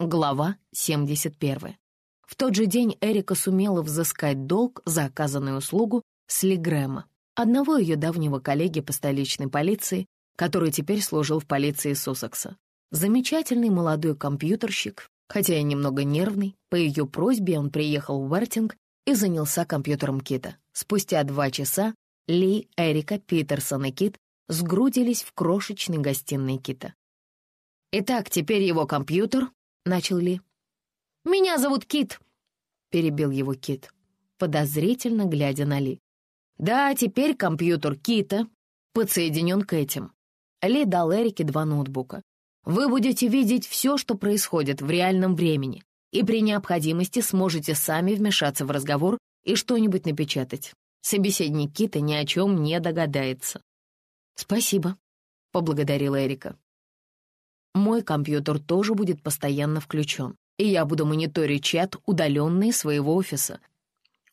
Глава 71. В тот же день Эрика сумела взыскать долг за оказанную услугу с Ли Грэма, одного ее давнего коллеги по столичной полиции, который теперь служил в полиции Суссекса. Замечательный молодой компьютерщик, хотя и немного нервный, по ее просьбе он приехал в Вертинг и занялся компьютером Кита. Спустя два часа Ли, Эрика, Питерсон и Кит сгрудились в крошечной гостиной Кита. «Итак, теперь его компьютер», — начал Ли. «Меня зовут Кит», — перебил его Кит, подозрительно глядя на Ли. «Да, теперь компьютер Кита подсоединен к этим». Ли дал Эрике два ноутбука. «Вы будете видеть все, что происходит в реальном времени, и при необходимости сможете сами вмешаться в разговор и что-нибудь напечатать. Собеседник Кита ни о чем не догадается». «Спасибо», — поблагодарила Эрика. «Мой компьютер тоже будет постоянно включен, и я буду мониторить чат, удаленный своего офиса.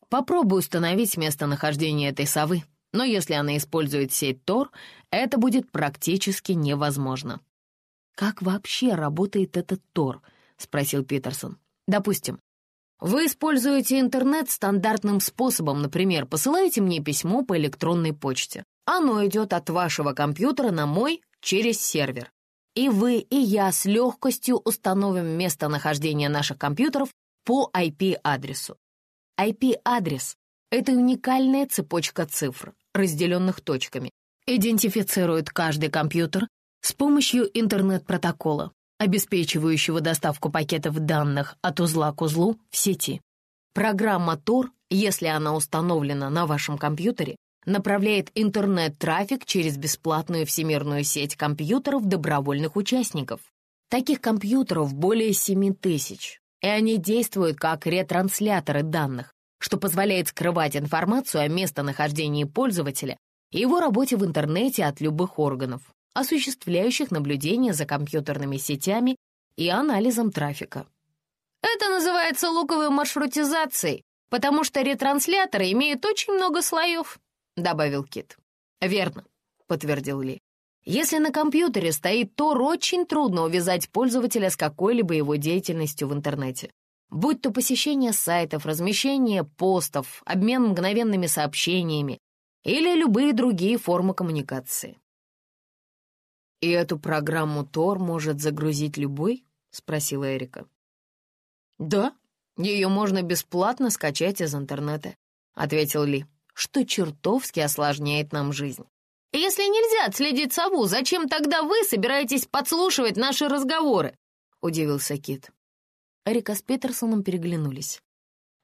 Попробую установить местонахождение этой совы, но если она использует сеть Тор, это будет практически невозможно». «Как вообще работает этот Тор?» — спросил Питерсон. «Допустим, вы используете интернет стандартным способом, например, посылаете мне письмо по электронной почте. Оно идет от вашего компьютера на мой через сервер. И вы, и я с легкостью установим местонахождение наших компьютеров по IP-адресу. IP-адрес — это уникальная цепочка цифр, разделенных точками. Идентифицирует каждый компьютер с помощью интернет-протокола, обеспечивающего доставку пакетов данных от узла к узлу в сети. Программа Tor, если она установлена на вашем компьютере, направляет интернет-трафик через бесплатную всемирную сеть компьютеров добровольных участников. Таких компьютеров более 7 тысяч, и они действуют как ретрансляторы данных, что позволяет скрывать информацию о местонахождении пользователя и его работе в интернете от любых органов осуществляющих наблюдение за компьютерными сетями и анализом трафика. Это называется луковой маршрутизацией, потому что ретрансляторы имеют очень много слоев, добавил Кит. Верно, подтвердил Ли. Если на компьютере стоит Тор, очень трудно увязать пользователя с какой-либо его деятельностью в интернете. Будь то посещение сайтов, размещение постов, обмен мгновенными сообщениями или любые другие формы коммуникации. «И эту программу Тор может загрузить любой?» — спросила Эрика. «Да, ее можно бесплатно скачать из интернета», — ответил Ли, «что чертовски осложняет нам жизнь». «Если нельзя отследить сову, зачем тогда вы собираетесь подслушивать наши разговоры?» — удивился Кит. Эрика с Питерсоном переглянулись.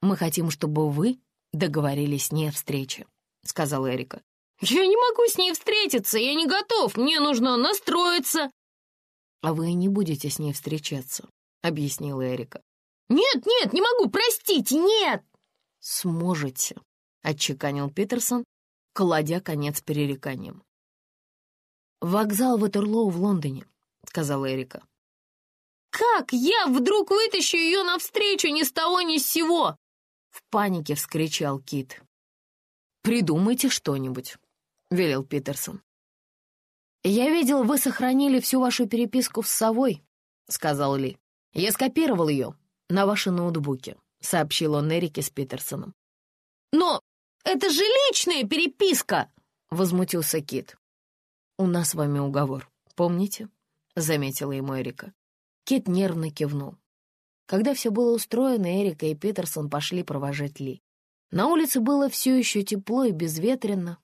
«Мы хотим, чтобы вы договорились не о встрече», — сказала Эрика. «Я не могу с ней встретиться, я не готов, мне нужно настроиться». «А вы не будете с ней встречаться», — объяснила Эрика. «Нет, нет, не могу, простите, нет!» «Сможете», — отчеканил Питерсон, кладя конец перереканиям. «Вокзал Ватерлоу в Лондоне», — сказала Эрика. «Как я вдруг вытащу ее навстречу ни с того ни с сего?» В панике вскричал Кит. «Придумайте что-нибудь», — велел Питерсон. «Я видел, вы сохранили всю вашу переписку с совой», — сказал Ли. «Я скопировал ее на ваши ноутбуке», — сообщил он Эрике с Питерсоном. «Но это же личная переписка!» — возмутился Кит. «У нас с вами уговор, помните?» — заметила ему Эрика. Кит нервно кивнул. Когда все было устроено, Эрика и Питерсон пошли провожать Ли. На улице было все еще тепло и безветренно,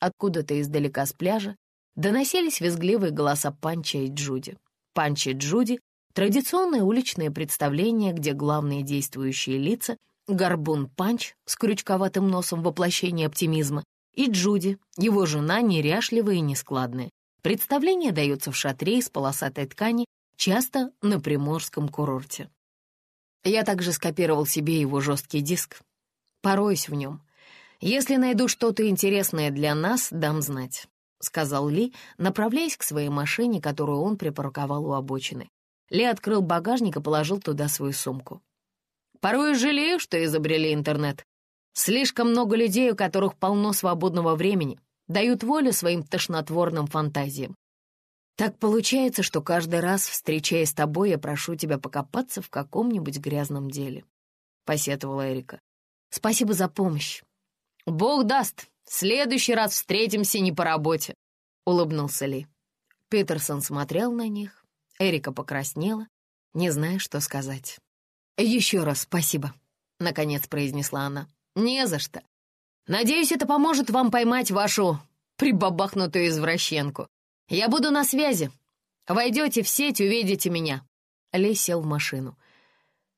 Откуда-то издалека с пляжа доносились визгливые голоса Панча и Джуди. Панчи и Джуди — традиционное уличное представление, где главные действующие лица — Горбун Панч с крючковатым носом воплощения оптимизма и Джуди, его жена, неряшливая и нескладная. Представление дается в шатре из полосатой ткани, часто на приморском курорте. Я также скопировал себе его жесткий диск. Пороюсь в нем, «Если найду что-то интересное для нас, дам знать», — сказал Ли, направляясь к своей машине, которую он припарковал у обочины. Ли открыл багажник и положил туда свою сумку. «Порой жалею, что изобрели интернет. Слишком много людей, у которых полно свободного времени, дают волю своим тошнотворным фантазиям. Так получается, что каждый раз, встречаясь с тобой, я прошу тебя покопаться в каком-нибудь грязном деле», — посетовала Эрика. «Спасибо за помощь». «Бог даст, в следующий раз встретимся не по работе», — улыбнулся Ли. Питерсон смотрел на них. Эрика покраснела, не зная, что сказать. «Еще раз спасибо», — наконец произнесла она. «Не за что. Надеюсь, это поможет вам поймать вашу прибабахнутую извращенку. Я буду на связи. Войдете в сеть, увидите меня». Ли сел в машину.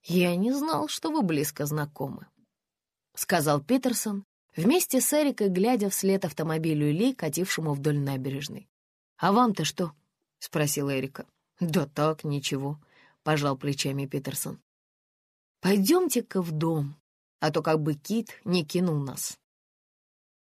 «Я не знал, что вы близко знакомы», — сказал Питерсон, вместе с Эрикой, глядя вслед автомобилю Ли, катившему вдоль набережной. «А вам-то что?» — спросила Эрика. «Да так, ничего», — пожал плечами Питерсон. «Пойдемте-ка в дом, а то как бы Кит не кинул нас».